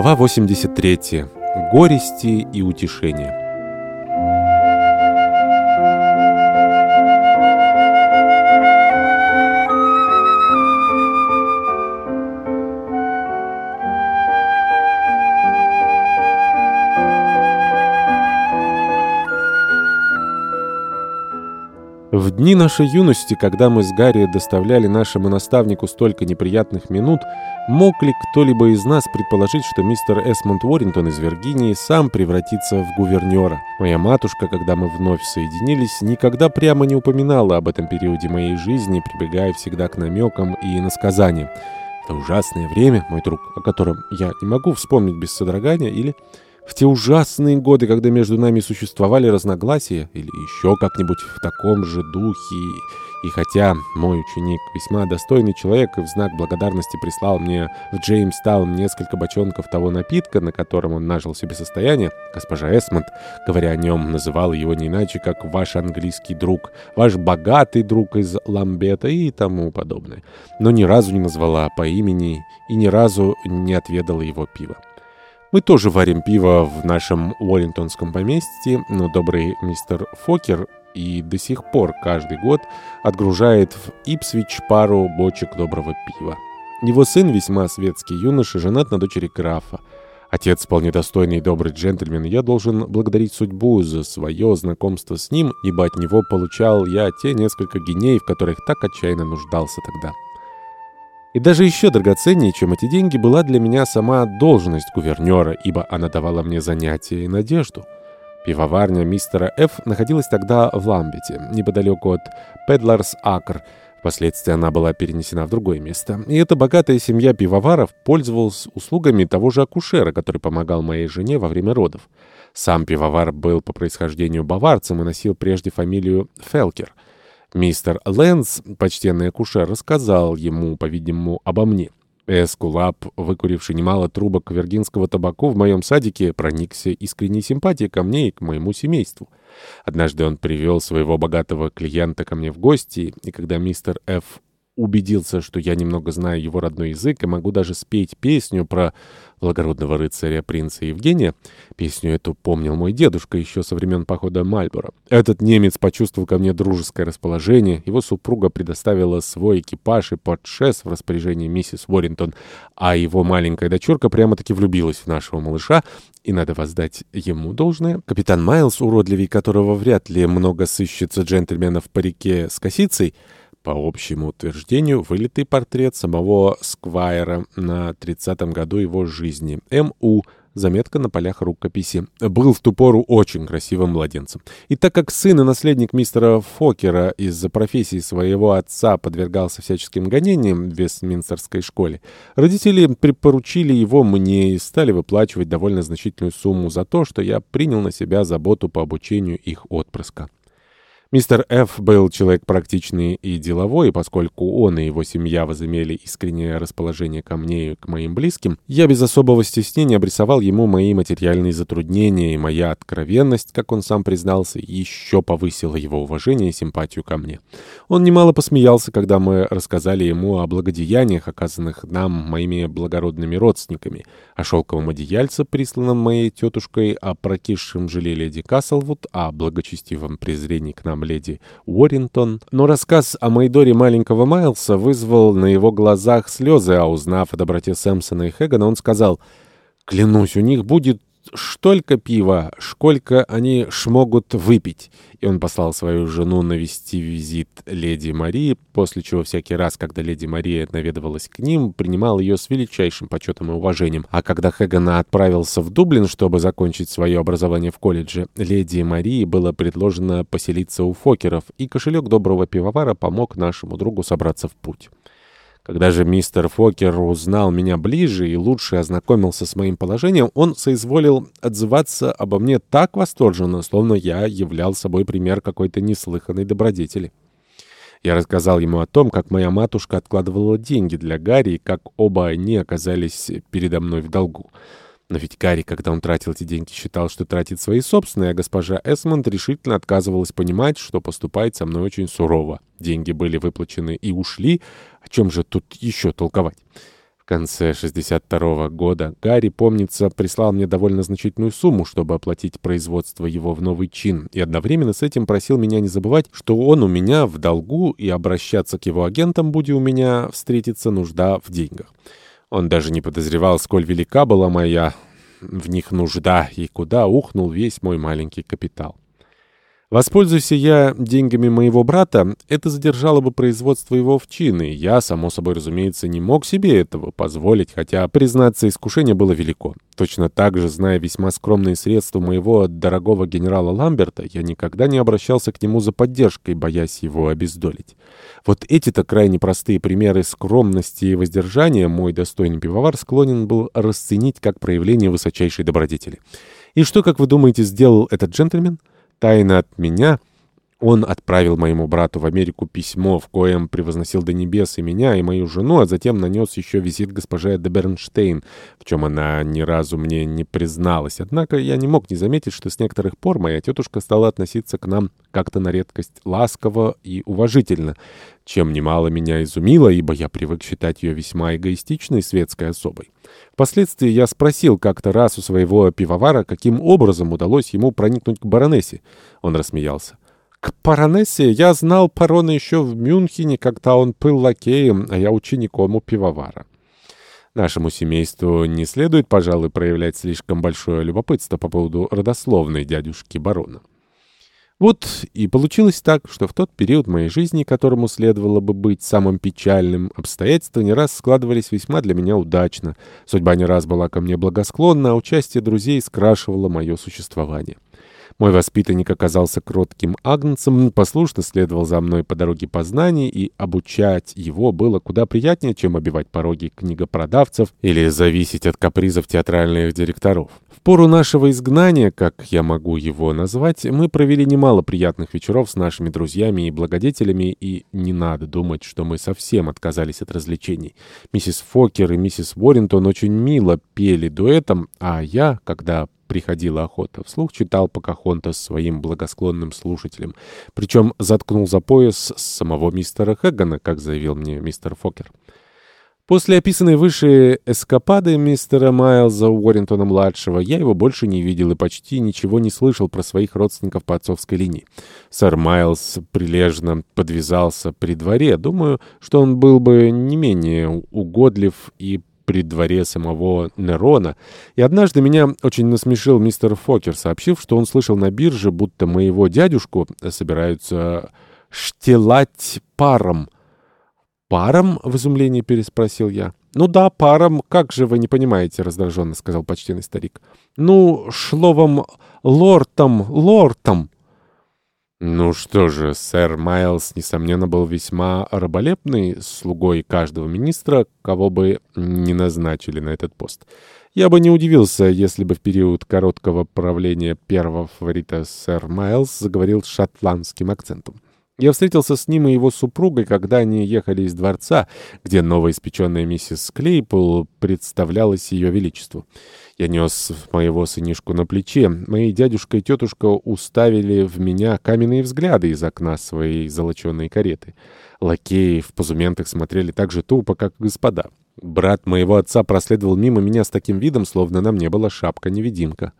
Глава 83. Горести и утешения. В дни нашей юности, когда мы с Гарри доставляли нашему наставнику столько неприятных минут, мог ли кто-либо из нас предположить, что мистер Эсмонд Уоррингтон из Виргинии сам превратится в гувернера? Моя матушка, когда мы вновь соединились, никогда прямо не упоминала об этом периоде моей жизни, прибегая всегда к намекам и насказаниям. Это ужасное время, мой друг, о котором я не могу вспомнить без содрогания, или... В те ужасные годы, когда между нами существовали разногласия, или еще как-нибудь в таком же духе, и хотя мой ученик весьма достойный человек и в знак благодарности прислал мне в Джеймстаун несколько бочонков того напитка, на котором он нажил себе состояние, госпожа Эсмонд, говоря о нем, называла его не иначе, как «ваш английский друг», «ваш богатый друг из Ламбета» и тому подобное, но ни разу не назвала по имени и ни разу не отведала его пива. Мы тоже варим пиво в нашем Уоррингтонском поместье, но добрый мистер Фокер и до сих пор каждый год отгружает в Ипсвич пару бочек доброго пива. Его сын, весьма светский юноша, женат на дочери графа. Отец вполне достойный и добрый джентльмен, я должен благодарить судьбу за свое знакомство с ним, ибо от него получал я те несколько геней, в которых так отчаянно нуждался тогда. И даже еще драгоценнее, чем эти деньги, была для меня сама должность гувернера, ибо она давала мне занятия и надежду. Пивоварня мистера Ф. находилась тогда в Ламбете, неподалеку от Педларс Акр. Впоследствии она была перенесена в другое место. И эта богатая семья пивоваров пользовалась услугами того же акушера, который помогал моей жене во время родов. Сам пивовар был по происхождению баварцем и носил прежде фамилию Фелкер — Мистер Лэнс, почтенный акушер, рассказал ему, по-видимому, обо мне. Эскулап, выкуривший немало трубок виргинского табаку в моем садике, проникся искренней симпатией ко мне и к моему семейству. Однажды он привел своего богатого клиента ко мне в гости, и когда мистер Ф убедился, что я немного знаю его родной язык и могу даже спеть песню про благородного рыцаря принца Евгения. Песню эту помнил мой дедушка еще со времен похода Мальборо. Этот немец почувствовал ко мне дружеское расположение. Его супруга предоставила свой экипаж и подшес в распоряжении миссис Уоррингтон, а его маленькая дочурка прямо-таки влюбилась в нашего малыша, и надо воздать ему должное. Капитан Майлз, уродливей которого вряд ли много сыщется джентльменов по реке с косицей, по общему утверждению, вылитый портрет самого Сквайра на 30-м году его жизни. М.У. Заметка на полях рукописи. Был в ту пору очень красивым младенцем. И так как сын и наследник мистера Фокера из-за профессии своего отца подвергался всяческим гонениям в Вестминстерской школе, родители припоручили его мне и стали выплачивать довольно значительную сумму за то, что я принял на себя заботу по обучению их отпрыска. Мистер Ф. был человек практичный и деловой, и поскольку он и его семья возымели искреннее расположение ко мне и к моим близким, я без особого стеснения обрисовал ему мои материальные затруднения, и моя откровенность, как он сам признался, еще повысила его уважение и симпатию ко мне. Он немало посмеялся, когда мы рассказали ему о благодеяниях, оказанных нам моими благородными родственниками, о шелковом одеяльце, присланном моей тетушкой, о прокисшем желе леди Каслвуд, о благочестивом презрении к нам мадам леди Уоррингтон, но рассказ о Майдоре маленького Майлса вызвал на его глазах слезы, а узнав о доброте Сэмпсона и Хэгана, он сказал, «Клянусь, у них будет столько пива, сколько они шмогут выпить. И он послал свою жену навести визит леди Марии, после чего всякий раз, когда леди Мария наведывалась к ним, принимал ее с величайшим почетом и уважением. А когда Хэгана отправился в Дублин, чтобы закончить свое образование в колледже, леди Марии было предложено поселиться у Фокеров, и кошелек доброго пивовара помог нашему другу собраться в путь. Когда же мистер Фокер узнал меня ближе и лучше ознакомился с моим положением, он соизволил отзываться обо мне так восторженно, словно я являл собой пример какой-то неслыханной добродетели. Я рассказал ему о том, как моя матушка откладывала деньги для Гарри, и как оба они оказались передо мной в долгу. Но ведь Гарри, когда он тратил эти деньги, считал, что тратит свои собственные, а госпожа Эсмонд решительно отказывалась понимать, что поступает со мной очень сурово. Деньги были выплачены и ушли. О чем же тут еще толковать? В конце 62 -го года Гарри, помнится, прислал мне довольно значительную сумму, чтобы оплатить производство его в новый чин, и одновременно с этим просил меня не забывать, что он у меня в долгу, и обращаться к его агентам, будь у меня встретиться нужда в деньгах. Он даже не подозревал, сколь велика была моя в них нужда, и куда ухнул весь мой маленький капитал. Воспользуйся я деньгами моего брата, это задержало бы производство его в чины. Я, само собой разумеется, не мог себе этого позволить, хотя, признаться, искушение было велико. Точно так же, зная весьма скромные средства моего дорогого генерала Ламберта, я никогда не обращался к нему за поддержкой, боясь его обездолить. Вот эти-то крайне простые примеры скромности и воздержания мой достойный пивовар склонен был расценить как проявление высочайшей добродетели. И что, как вы думаете, сделал этот джентльмен? Тайно от меня он отправил моему брату в Америку письмо, в коем превозносил до небес и меня, и мою жену, а затем нанес еще визит госпоже де Бернштейн, в чем она ни разу мне не призналась. Однако я не мог не заметить, что с некоторых пор моя тетушка стала относиться к нам как-то на редкость ласково и уважительно, чем немало меня изумило, ибо я привык считать ее весьма эгоистичной светской особой. Впоследствии я спросил как-то раз у своего пивовара, каким образом удалось ему проникнуть к баронессе. Он рассмеялся. К баронессе я знал Парона еще в Мюнхене, когда он был лакеем, а я учеником у пивовара. Нашему семейству не следует, пожалуй, проявлять слишком большое любопытство по поводу родословной дядюшки барона. Вот и получилось так, что в тот период моей жизни, которому следовало бы быть самым печальным, обстоятельства не раз складывались весьма для меня удачно. Судьба не раз была ко мне благосклонна, а участие друзей скрашивало мое существование. Мой воспитанник оказался кротким агнцем, послушно следовал за мной по дороге познаний, и обучать его было куда приятнее, чем обивать пороги книгопродавцев или зависеть от капризов театральных директоров. В пору нашего изгнания, как я могу его назвать, мы провели немало приятных вечеров с нашими друзьями и благодетелями, и не надо думать, что мы совсем отказались от развлечений. Миссис Фокер и миссис Уоррентон очень мило пели дуэтом, а я, когда приходила охота. Вслух читал Покахонтас своим благосклонным слушателям. Причем заткнул за пояс самого мистера Хэггана, как заявил мне мистер Фокер. После описанной выше эскапады мистера Майлза Уоррентона-младшего я его больше не видел и почти ничего не слышал про своих родственников по отцовской линии. Сэр Майлз прилежно подвязался при дворе. Думаю, что он был бы не менее угодлив и при дворе самого Нерона, и однажды меня очень насмешил мистер Фокер, сообщив, что он слышал на бирже, будто моего дядюшку собираются штелать паром. «Паром?» — в изумлении переспросил я. «Ну да, паром. Как же вы не понимаете?» — раздраженно сказал почтенный старик. «Ну, шловом лортом, лортом». Ну что же, сэр Майлз, несомненно, был весьма раболепный слугой каждого министра, кого бы ни назначили на этот пост. Я бы не удивился, если бы в период короткого правления первого фаворита сэр Майлз заговорил шотландским акцентом. Я встретился с ним и его супругой, когда они ехали из дворца, где новоиспеченная миссис Клейпл представлялась ее величеству. Я нес моего сынишку на плече. Мои дядюшка и тетушка уставили в меня каменные взгляды из окна своей золоченой кареты. Лакеи в позументах смотрели так же тупо, как господа. Брат моего отца проследовал мимо меня с таким видом, словно на мне была шапка-невидимка.